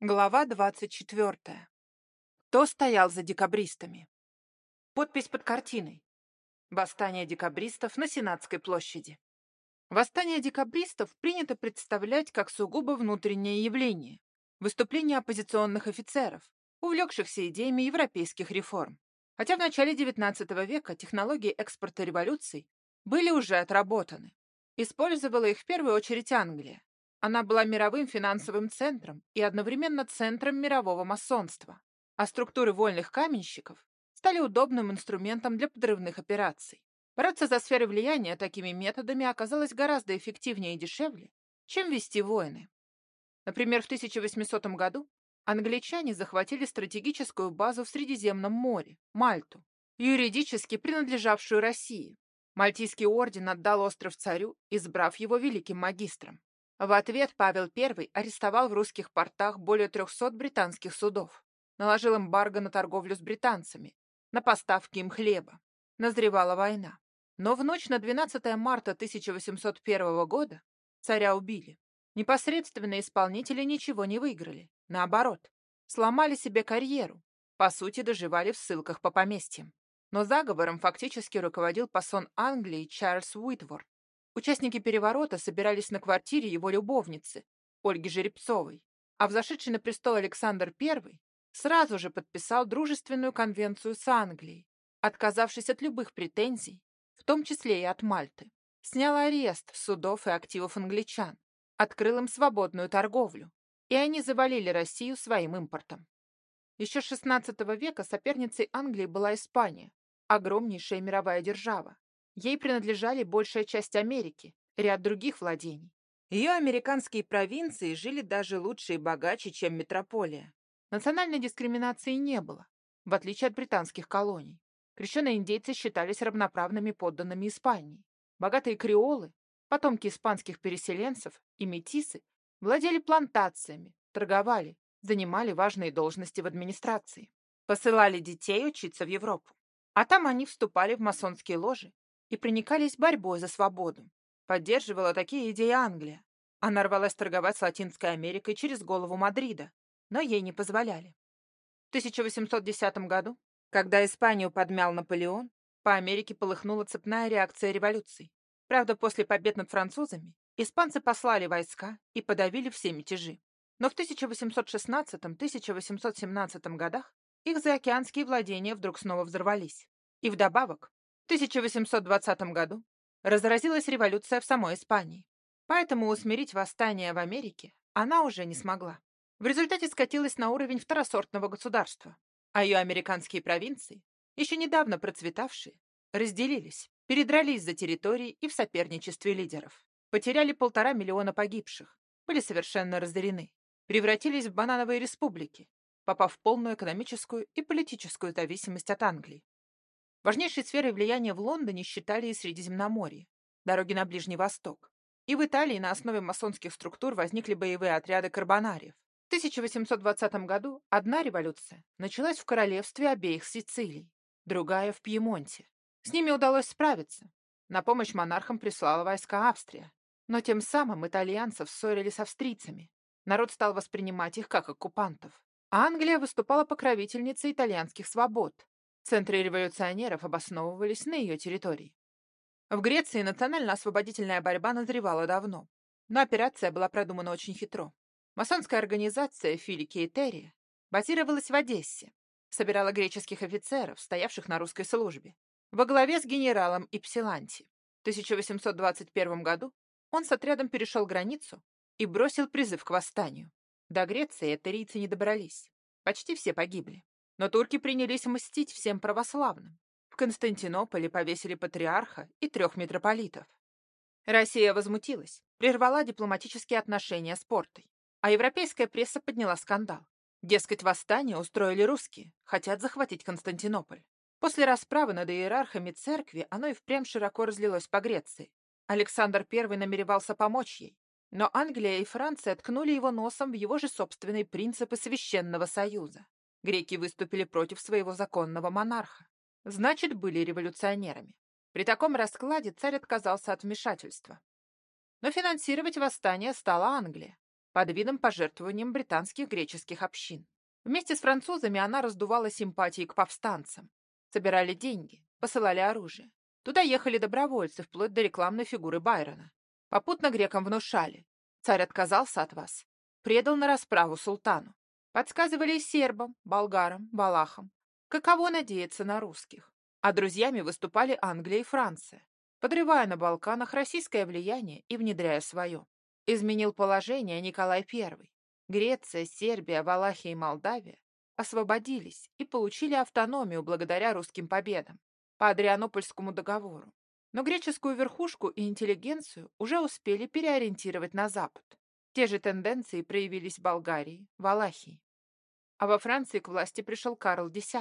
Глава 24. Кто стоял за декабристами? Подпись под картиной. Восстание декабристов на Сенатской площади. Восстание декабристов принято представлять как сугубо внутреннее явление, выступление оппозиционных офицеров, увлекшихся идеями европейских реформ. Хотя в начале XIX века технологии экспорта революций были уже отработаны. Использовала их в первую очередь Англия, она была мировым финансовым центром и одновременно центром мирового масонства, а структуры вольных каменщиков стали удобным инструментом для подрывных операций. Бороться за сферы влияния такими методами оказалось гораздо эффективнее и дешевле, чем вести войны. Например, в 1800 году англичане захватили стратегическую базу в Средиземном море, Мальту, юридически принадлежавшую России. Мальтийский орден отдал остров царю, избрав его великим магистром. В ответ Павел I арестовал в русских портах более 300 британских судов, наложил эмбарго на торговлю с британцами, на поставки им хлеба. Назревала война. Но в ночь на 12 марта 1801 года царя убили. Непосредственные исполнители ничего не выиграли. Наоборот, сломали себе карьеру. По сути, доживали в ссылках по поместьям. Но заговором фактически руководил пасон Англии Чарльз Уитворд, Участники переворота собирались на квартире его любовницы, Ольги Жеребцовой, а взошедший на престол Александр I сразу же подписал дружественную конвенцию с Англией, отказавшись от любых претензий, в том числе и от Мальты. Снял арест судов и активов англичан, открыл им свободную торговлю, и они завалили Россию своим импортом. Еще с XVI века соперницей Англии была Испания, огромнейшая мировая держава, Ей принадлежали большая часть Америки, ряд других владений. Ее американские провинции жили даже лучше и богаче, чем метрополия. Национальной дискриминации не было, в отличие от британских колоний. Крещеные индейцы считались равноправными подданными Испании. Богатые креолы, потомки испанских переселенцев и метисы, владели плантациями, торговали, занимали важные должности в администрации. Посылали детей учиться в Европу. А там они вступали в масонские ложи и проникались борьбой за свободу. Поддерживала такие идеи Англия. Она рвалась торговать с Латинской Америкой через голову Мадрида, но ей не позволяли. В 1810 году, когда Испанию подмял Наполеон, по Америке полыхнула цепная реакция революций. Правда, после побед над французами испанцы послали войска и подавили все мятежи. Но в 1816-1817 годах их заокеанские владения вдруг снова взорвались. И вдобавок 1820 году разразилась революция в самой Испании, поэтому усмирить восстание в Америке она уже не смогла. В результате скатилась на уровень второсортного государства, а ее американские провинции, еще недавно процветавшие, разделились, передрались за территории и в соперничестве лидеров. Потеряли полтора миллиона погибших, были совершенно разорены, превратились в банановые республики, попав в полную экономическую и политическую зависимость от Англии. Важнейшей сферой влияния в Лондоне считали и Средиземноморье, дороги на Ближний Восток. И в Италии на основе масонских структур возникли боевые отряды карбонариев. В 1820 году одна революция началась в королевстве обеих Сицилий, другая в Пьемонте. С ними удалось справиться. На помощь монархам прислала войска Австрия. Но тем самым итальянцев ссорили с австрийцами. Народ стал воспринимать их как оккупантов. А Англия выступала покровительницей итальянских свобод, Центры революционеров обосновывались на ее территории. В Греции национально-освободительная борьба назревала давно, но операция была продумана очень хитро. Масонская организация Филики и Терри базировалась в Одессе, собирала греческих офицеров, стоявших на русской службе, во главе с генералом Ипсиланти. В 1821 году он с отрядом перешел границу и бросил призыв к восстанию. До Греции этерийцы не добрались. Почти все погибли. Но турки принялись мстить всем православным. В Константинополе повесили патриарха и трех митрополитов. Россия возмутилась, прервала дипломатические отношения с Портой. А европейская пресса подняла скандал. Дескать, восстание устроили русские, хотят захватить Константинополь. После расправы над иерархами церкви оно и впрямь широко разлилось по Греции. Александр I намеревался помочь ей, но Англия и Франция ткнули его носом в его же собственные принципы Священного Союза. Греки выступили против своего законного монарха. Значит, были революционерами. При таком раскладе царь отказался от вмешательства. Но финансировать восстание стала Англия. под видом пожертвованием британских греческих общин. Вместе с французами она раздувала симпатии к повстанцам. Собирали деньги, посылали оружие. Туда ехали добровольцы, вплоть до рекламной фигуры Байрона. Попутно грекам внушали. Царь отказался от вас. Предал на расправу султану. Подсказывали сербам, болгарам, валахам. Каково надеяться на русских. А друзьями выступали Англия и Франция, подрывая на Балканах российское влияние и внедряя свое. Изменил положение Николай I. Греция, Сербия, Валахия и Молдавия освободились и получили автономию благодаря русским победам по Адрианопольскому договору. Но греческую верхушку и интеллигенцию уже успели переориентировать на Запад. Те же тенденции проявились в Болгарии, Валахии. А во Франции к власти пришел Карл X.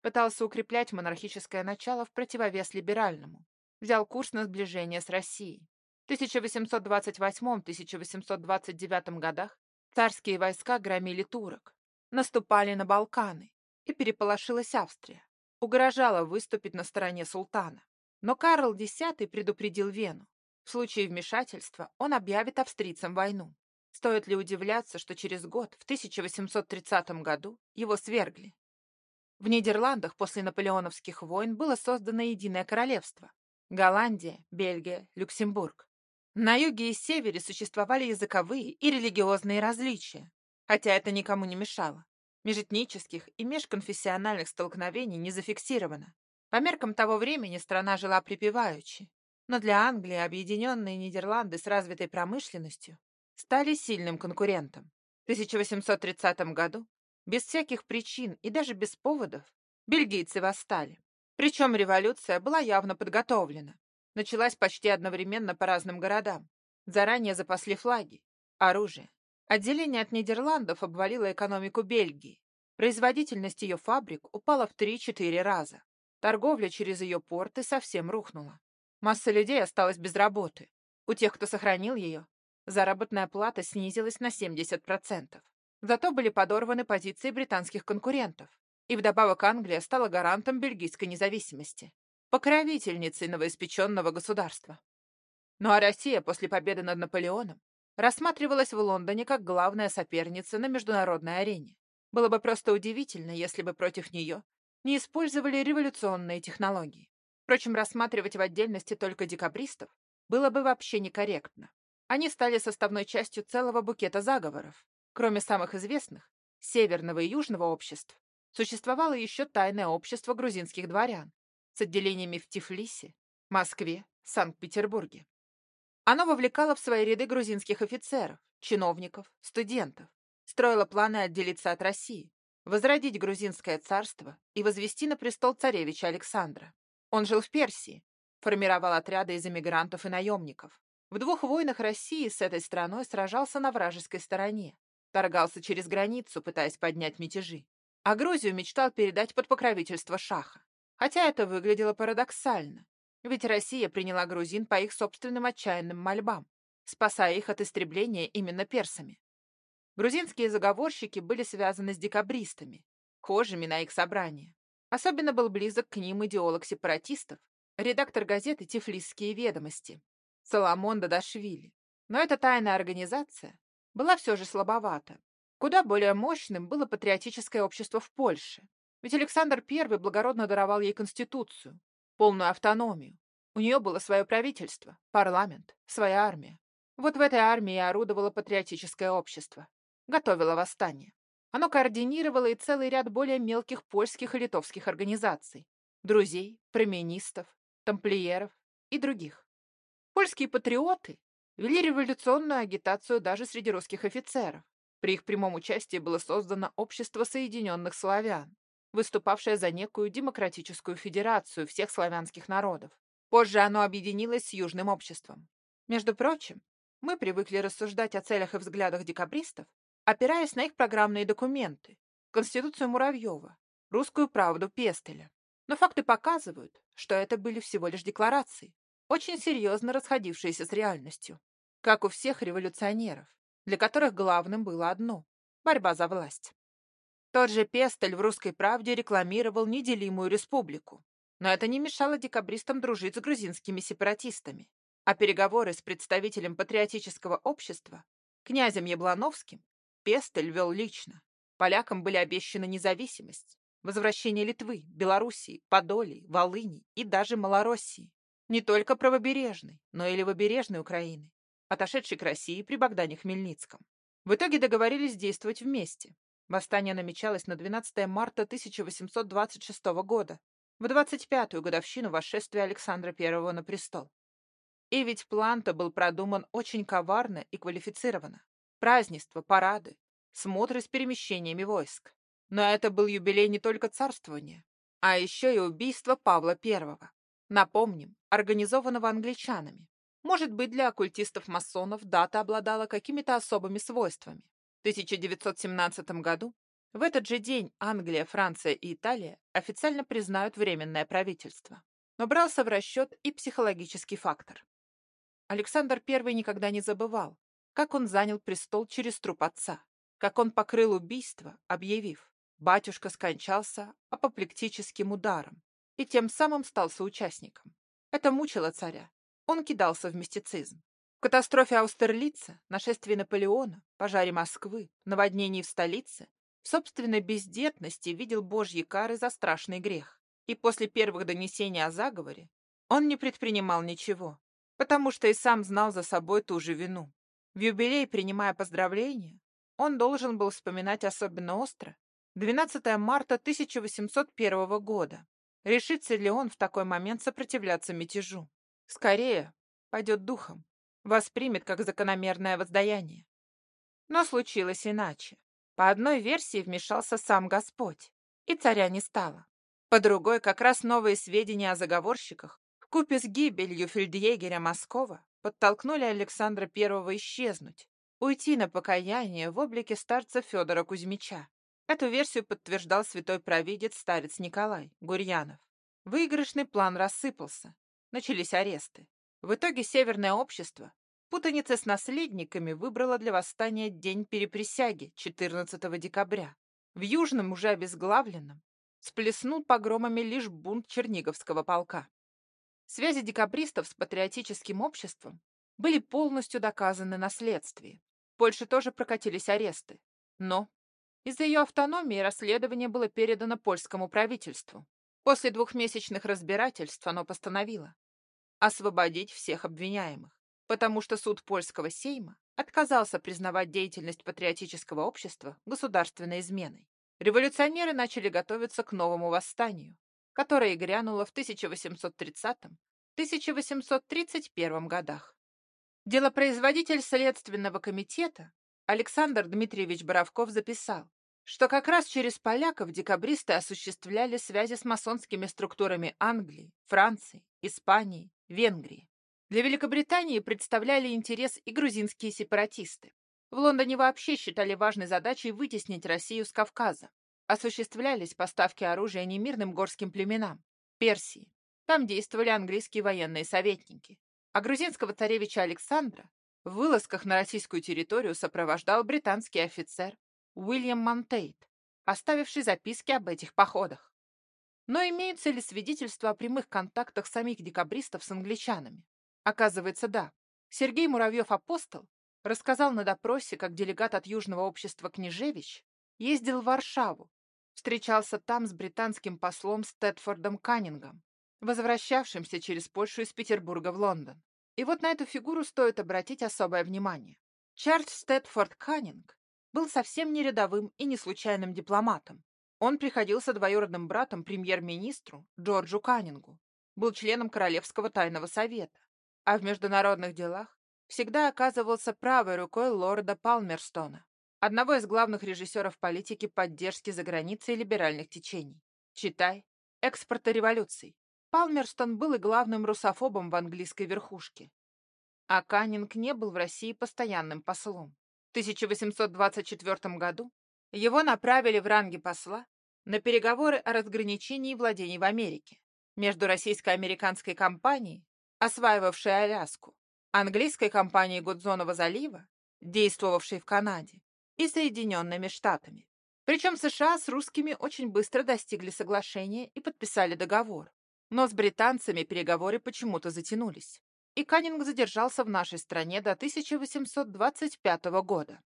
Пытался укреплять монархическое начало в противовес либеральному. Взял курс на сближение с Россией. В 1828-1829 годах царские войска громили турок, наступали на Балканы, и переполошилась Австрия. Угрожала выступить на стороне султана. Но Карл X предупредил Вену. В случае вмешательства он объявит австрийцам войну. Стоит ли удивляться, что через год, в 1830 году, его свергли? В Нидерландах после наполеоновских войн было создано единое королевство. Голландия, Бельгия, Люксембург. На юге и севере существовали языковые и религиозные различия, хотя это никому не мешало. Межэтнических и межконфессиональных столкновений не зафиксировано. По меркам того времени страна жила припеваючи, но для Англии объединенные Нидерланды с развитой промышленностью стали сильным конкурентом. В 1830 году, без всяких причин и даже без поводов, бельгийцы восстали. Причем революция была явно подготовлена началась почти одновременно по разным городам. Заранее запасли флаги, оружие. Отделение от Нидерландов обвалило экономику Бельгии. Производительность ее фабрик упала в 3-4 раза. Торговля через ее порты совсем рухнула. Масса людей осталась без работы. У тех, кто сохранил ее, заработная плата снизилась на 70%. Зато были подорваны позиции британских конкурентов. И вдобавок Англия стала гарантом бельгийской независимости покровительницей новоиспеченного государства. Ну а Россия после победы над Наполеоном рассматривалась в Лондоне как главная соперница на международной арене. Было бы просто удивительно, если бы против нее не использовали революционные технологии. Впрочем, рассматривать в отдельности только декабристов было бы вообще некорректно. Они стали составной частью целого букета заговоров. Кроме самых известных, Северного и Южного обществ, существовало еще тайное общество грузинских дворян, с отделениями в Тифлисе, Москве, Санкт-Петербурге. Оно вовлекало в свои ряды грузинских офицеров, чиновников, студентов, строило планы отделиться от России, возродить грузинское царство и возвести на престол царевича Александра. Он жил в Персии, формировал отряды из эмигрантов и наемников. В двух войнах России с этой страной сражался на вражеской стороне, торгался через границу, пытаясь поднять мятежи. А Грузию мечтал передать под покровительство Шаха. Хотя это выглядело парадоксально, ведь Россия приняла грузин по их собственным отчаянным мольбам, спасая их от истребления именно персами. Грузинские заговорщики были связаны с декабристами, хожими на их собрания. Особенно был близок к ним идеолог сепаратистов, редактор газеты «Тифлисские ведомости» Соломон Дадашвили. Но эта тайная организация была все же слабовата. Куда более мощным было патриотическое общество в Польше, ведь Александр I благородно даровал ей конституцию, полную автономию. У нее было свое правительство, парламент, своя армия. Вот в этой армии орудовало патриотическое общество. Готовило восстание. Оно координировало и целый ряд более мелких польских и литовских организаций. Друзей, променистов, тамплиеров и других. Польские патриоты вели революционную агитацию даже среди русских офицеров. При их прямом участии было создано Общество Соединенных Славян, выступавшее за некую демократическую федерацию всех славянских народов. Позже оно объединилось с Южным обществом. Между прочим, мы привыкли рассуждать о целях и взглядах декабристов, опираясь на их программные документы, Конституцию Муравьева, Русскую правду Пестеля. Но факты показывают, что это были всего лишь декларации, очень серьезно расходившиеся с реальностью, как у всех революционеров, для которых главным было одно – борьба за власть. Тот же Пестель в «Русской правде» рекламировал неделимую республику. Но это не мешало декабристам дружить с грузинскими сепаратистами. А переговоры с представителем патриотического общества Князем Яблановским Пестель вел лично. Полякам были обещаны независимость, возвращение Литвы, Белоруссии, Подолии, Волыни и даже Малороссии. Не только правобережной, но и левобережной Украины, отошедшей к России при Богдане Хмельницком. В итоге договорились действовать вместе. Восстание намечалось на 12 марта 1826 года, в 25-ю годовщину восшествия Александра I на престол. И ведь план-то был продуман очень коварно и квалифицированно. Празднества, парады, смотры с перемещениями войск. Но это был юбилей не только царствования, а еще и убийства Павла I. Напомним, организованного англичанами. Может быть, для оккультистов-масонов дата обладала какими-то особыми свойствами. В 1917 году в этот же день Англия, Франция и Италия официально признают Временное правительство. Но брался в расчет и психологический фактор. Александр I никогда не забывал, как он занял престол через труп отца, как он покрыл убийство, объявив, батюшка скончался апоплектическим ударом и тем самым стал соучастником. Это мучило царя. Он кидался в мистицизм. В катастрофе Аустерлица, нашествии Наполеона, пожаре Москвы, наводнении в столице, в собственной бездетности видел божьи кары за страшный грех. И после первых донесений о заговоре он не предпринимал ничего, потому что и сам знал за собой ту же вину. В юбилей, принимая поздравления, он должен был вспоминать особенно остро 12 марта 1801 года. Решится ли он в такой момент сопротивляться мятежу? Скорее, пойдет духом, воспримет как закономерное воздаяние. Но случилось иначе. По одной версии вмешался сам Господь, и царя не стало. По другой, как раз новые сведения о заговорщиках Купе с гибелью фельдъегеря Москова подтолкнули Александра I исчезнуть, уйти на покаяние в облике старца Федора Кузьмича. Эту версию подтверждал святой провидец старец Николай Гурьянов. Выигрышный план рассыпался. Начались аресты. В итоге Северное общество путаница с наследниками выбрало для восстания день переприсяги 14 декабря. В Южном, уже обезглавленном, сплеснул погромами лишь бунт Черниговского полка. Связи декабристов с патриотическим обществом были полностью доказаны на следствии. В Польше тоже прокатились аресты. Но из-за ее автономии расследование было передано польскому правительству. После двухмесячных разбирательств оно постановило освободить всех обвиняемых, потому что суд польского сейма отказался признавать деятельность патриотического общества государственной изменой. Революционеры начали готовиться к новому восстанию, которое грянуло в 1830-1831 годах. Делопроизводитель Следственного комитета Александр Дмитриевич Боровков записал, что как раз через поляков декабристы осуществляли связи с масонскими структурами Англии, Франции, Испании, Венгрии. Для Великобритании представляли интерес и грузинские сепаратисты. В Лондоне вообще считали важной задачей вытеснить Россию с Кавказа, осуществлялись поставки оружия немирным горским племенам, Персии. Там действовали английские военные советники. А грузинского царевича Александра в вылазках на российскую территорию сопровождал британский офицер Уильям Монтейт, оставивший записки об этих походах. Но имеются ли свидетельства о прямых контактах самих декабристов с англичанами? Оказывается, да. Сергей Муравьев-Апостол рассказал на допросе, как делегат от Южного общества Княжевич ездил в Варшаву встречался там с британским послом Стэдфордом Каннингом, возвращавшимся через Польшу из Петербурга в Лондон. И вот на эту фигуру стоит обратить особое внимание. Чарльз Стэдфорд Каннинг был совсем не рядовым и не случайным дипломатом. Он приходился двоюродным братом премьер-министру Джорджу Каннингу, был членом Королевского тайного совета, а в международных делах всегда оказывался правой рукой лорда Палмерстона, одного из главных режиссеров политики поддержки за границей либеральных течений. Читай «Экспорта революций». Палмерстон был и главным русофобом в английской верхушке. А Каннинг не был в России постоянным послом. В 1824 году его направили в ранге посла на переговоры о разграничении владений в Америке между российско-американской компанией, осваивавшей Аляску, английской компанией Гудзонова залива, действовавшей в Канаде, и Соединенными Штатами. Причем США с русскими очень быстро достигли соглашения и подписали договор. Но с британцами переговоры почему-то затянулись. И Каннинг задержался в нашей стране до 1825 года.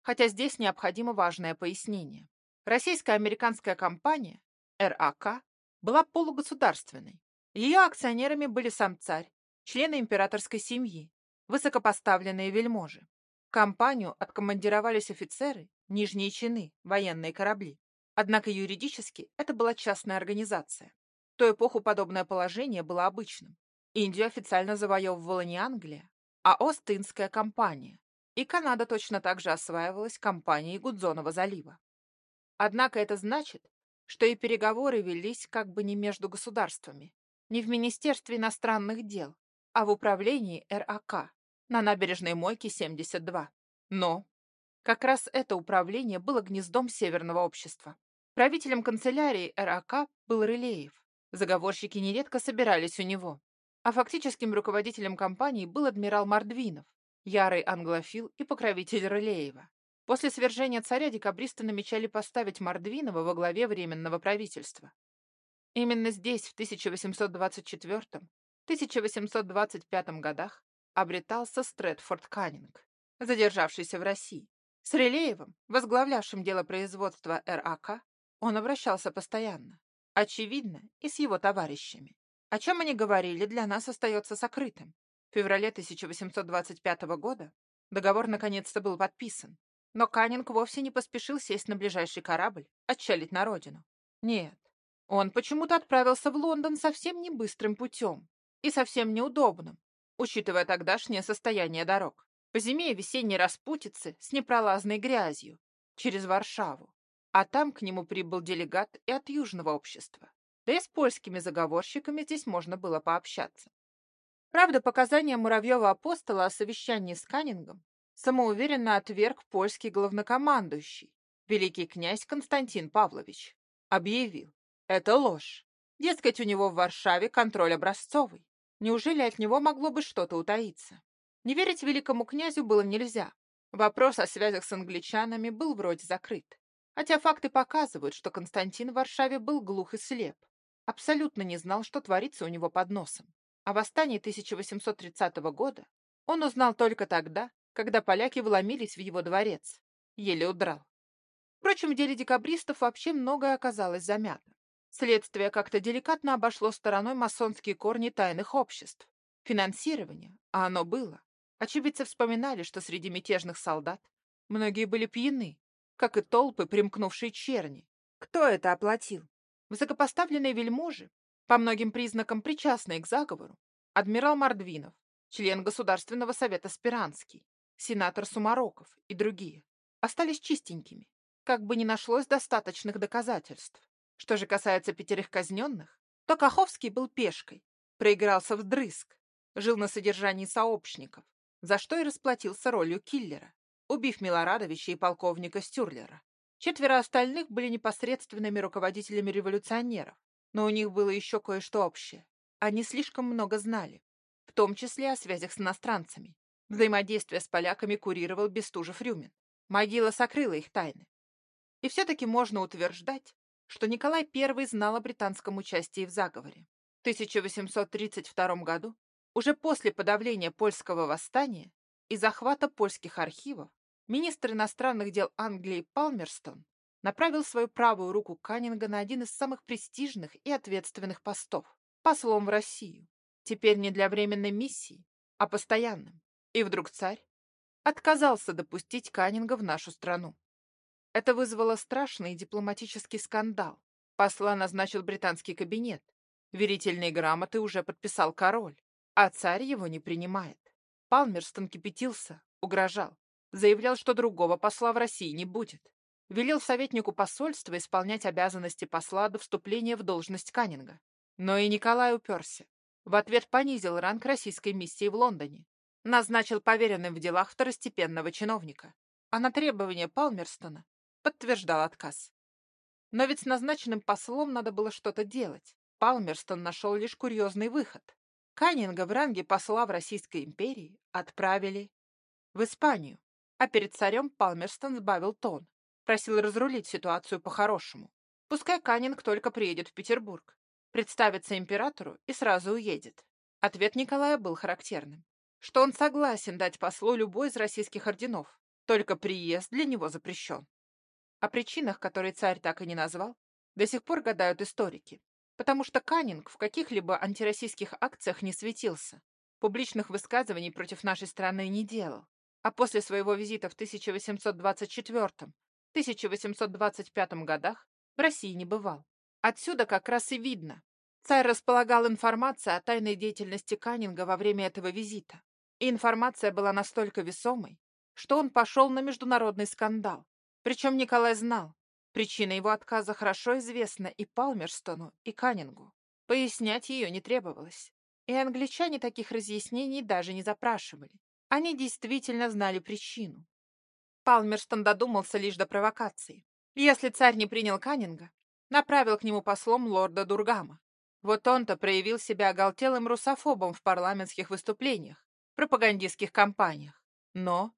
Хотя здесь необходимо важное пояснение. Российско-американская компания РАК была полугосударственной. Ее акционерами были сам царь, члены императорской семьи, высокопоставленные вельможи. В компанию откомандировались офицеры, нижние чины, военные корабли. Однако юридически это была частная организация. В ту эпоху подобное положение было обычным. Индию официально завоевывала не Англия, а Ост-Индская компания, и Канада точно так же осваивалась компанией Гудзонова залива. Однако это значит, что и переговоры велись как бы не между государствами, не в Министерстве иностранных дел, а в управлении РАК на набережной Мойке 72. Но как раз это управление было гнездом Северного общества. Правителем канцелярии РАК был Рылеев. Заговорщики нередко собирались у него. А фактическим руководителем компании был адмирал Мордвинов, ярый англофил и покровитель Рылеева. После свержения царя декабристы намечали поставить Мордвинова во главе Временного правительства. Именно здесь, в 1824-1825 годах, обретался Стрэдфорд Каннинг, задержавшийся в России. С Рылеевым, возглавлявшим дело производства РАК, он обращался постоянно. Очевидно, и с его товарищами. О чем они говорили, для нас остается сокрытым. В феврале 1825 года договор наконец-то был подписан. Но Каннинг вовсе не поспешил сесть на ближайший корабль, отчалить на родину. Нет, он почему-то отправился в Лондон совсем не быстрым путем и совсем неудобным, учитывая тогдашнее состояние дорог. По зиме и весенней распутицы с непролазной грязью, через Варшаву а там к нему прибыл делегат и от Южного общества. Да и с польскими заговорщиками здесь можно было пообщаться. Правда, показания Муравьева-апостола о совещании с Каннингом самоуверенно отверг польский главнокомандующий, великий князь Константин Павлович. Объявил, это ложь. Дескать, у него в Варшаве контроль образцовый. Неужели от него могло бы что-то утаиться? Не верить великому князю было нельзя. Вопрос о связях с англичанами был вроде закрыт. Хотя факты показывают, что Константин в Варшаве был глух и слеп. Абсолютно не знал, что творится у него под носом. О восстании 1830 года он узнал только тогда, когда поляки вломились в его дворец. Еле удрал. Впрочем, в деле декабристов вообще многое оказалось замято. Следствие как-то деликатно обошло стороной масонские корни тайных обществ. Финансирование, а оно было. Очевидцы вспоминали, что среди мятежных солдат многие были пьяны, как и толпы, примкнувшие черни. Кто это оплатил? Высокопоставленные вельможи, по многим признакам причастные к заговору, адмирал Мордвинов, член Государственного совета Спиранский, сенатор Сумароков и другие, остались чистенькими, как бы не нашлось достаточных доказательств. Что же касается пятерых казненных, то Каховский был пешкой, проигрался вдрызг, жил на содержании сообщников, за что и расплатился ролью киллера убив Милорадовича и полковника Стюрлера. Четверо остальных были непосредственными руководителями революционеров, но у них было еще кое-что общее. Они слишком много знали, в том числе о связях с иностранцами. Взаимодействие с поляками курировал Бестужев-Рюмин. Могила сокрыла их тайны. И все-таки можно утверждать, что Николай I знал о британском участии в заговоре. В 1832 году, уже после подавления польского восстания и захвата польских архивов, министр иностранных дел Англии Палмерстон направил свою правую руку Каннинга на один из самых престижных и ответственных постов – послом в Россию. Теперь не для временной миссии, а постоянным. И вдруг царь отказался допустить Каннинга в нашу страну. Это вызвало страшный дипломатический скандал. Посла назначил британский кабинет. Верительные грамоты уже подписал король, а царь его не принимает. Палмерстон кипятился, угрожал. Заявлял, что другого посла в России не будет. Велел советнику посольства исполнять обязанности посла до вступления в должность Каннинга. Но и Николай уперся. В ответ понизил ранг российской миссии в Лондоне. Назначил поверенным в делах второстепенного чиновника. А на требование Палмерстона подтверждал отказ. Но ведь с назначенным послом надо было что-то делать. Палмерстон нашел лишь курьезный выход. Каннинга в ранге посла в Российской империи отправили в Испанию. А перед царем Палмерстон сбавил тон. Просил разрулить ситуацию по-хорошему. Пускай Каннинг только приедет в Петербург. Представится императору и сразу уедет. Ответ Николая был характерным, что он согласен дать послу любой из российских орденов, только приезд для него запрещен. О причинах, которые царь так и не назвал, до сих пор гадают историки, потому что Каннинг в каких-либо антироссийских акциях не светился, публичных высказываний против нашей страны не делал, а после своего визита в 1824-1825 годах в России не бывал. Отсюда как раз и видно. Царь располагал информацией о тайной деятельности Каннинга во время этого визита. И информация была настолько весомой, что он пошел на международный скандал. Причем Николай знал, причина его отказа хорошо известна и Палмерстону, и Каннингу. Пояснять ее не требовалось. И англичане таких разъяснений даже не запрашивали. Они действительно знали причину. Палмерстон додумался лишь до провокации. Если царь не принял Каннинга, направил к нему послом лорда Дургама. Вот он-то проявил себя оголтелым русофобом в парламентских выступлениях, пропагандистских кампаниях. Но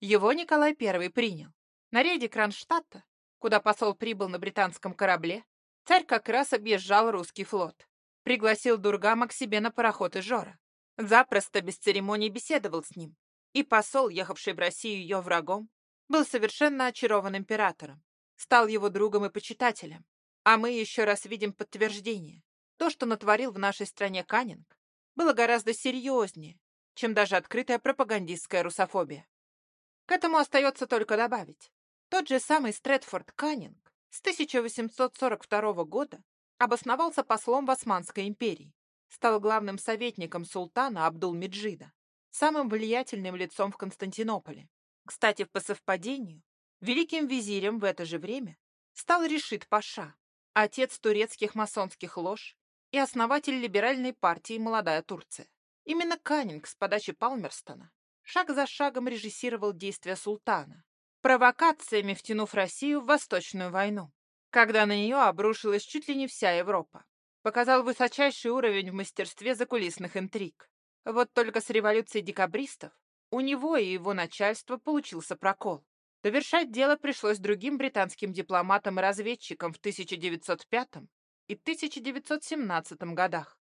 его Николай I принял. На рейде Кронштадта, куда посол прибыл на британском корабле, царь как раз объезжал русский флот. Пригласил Дургама к себе на пароход Ижора. Запросто, без церемоний беседовал с ним. И посол, ехавший в Россию ее врагом, был совершенно очарован императором, стал его другом и почитателем. А мы еще раз видим подтверждение. То, что натворил в нашей стране Каннинг, было гораздо серьезнее, чем даже открытая пропагандистская русофобия. К этому остается только добавить. Тот же самый Стрэдфорд Каннинг с 1842 года обосновался послом в Османской империи, стал главным советником султана Абдул-Меджида, самым влиятельным лицом в Константинополе. Кстати, по совпадению, великим визирем в это же время стал Решит Паша, отец турецких масонских лож и основатель либеральной партии «Молодая Турция». Именно Каннинг с подачи Палмерстона шаг за шагом режиссировал действия султана, провокациями втянув Россию в Восточную войну, когда на нее обрушилась чуть ли не вся Европа. Показал высочайший уровень в мастерстве закулисных интриг. Вот только с революцией декабристов у него и его начальства получился прокол. Довершать дело пришлось другим британским дипломатам и разведчикам в 1905 и 1917 годах.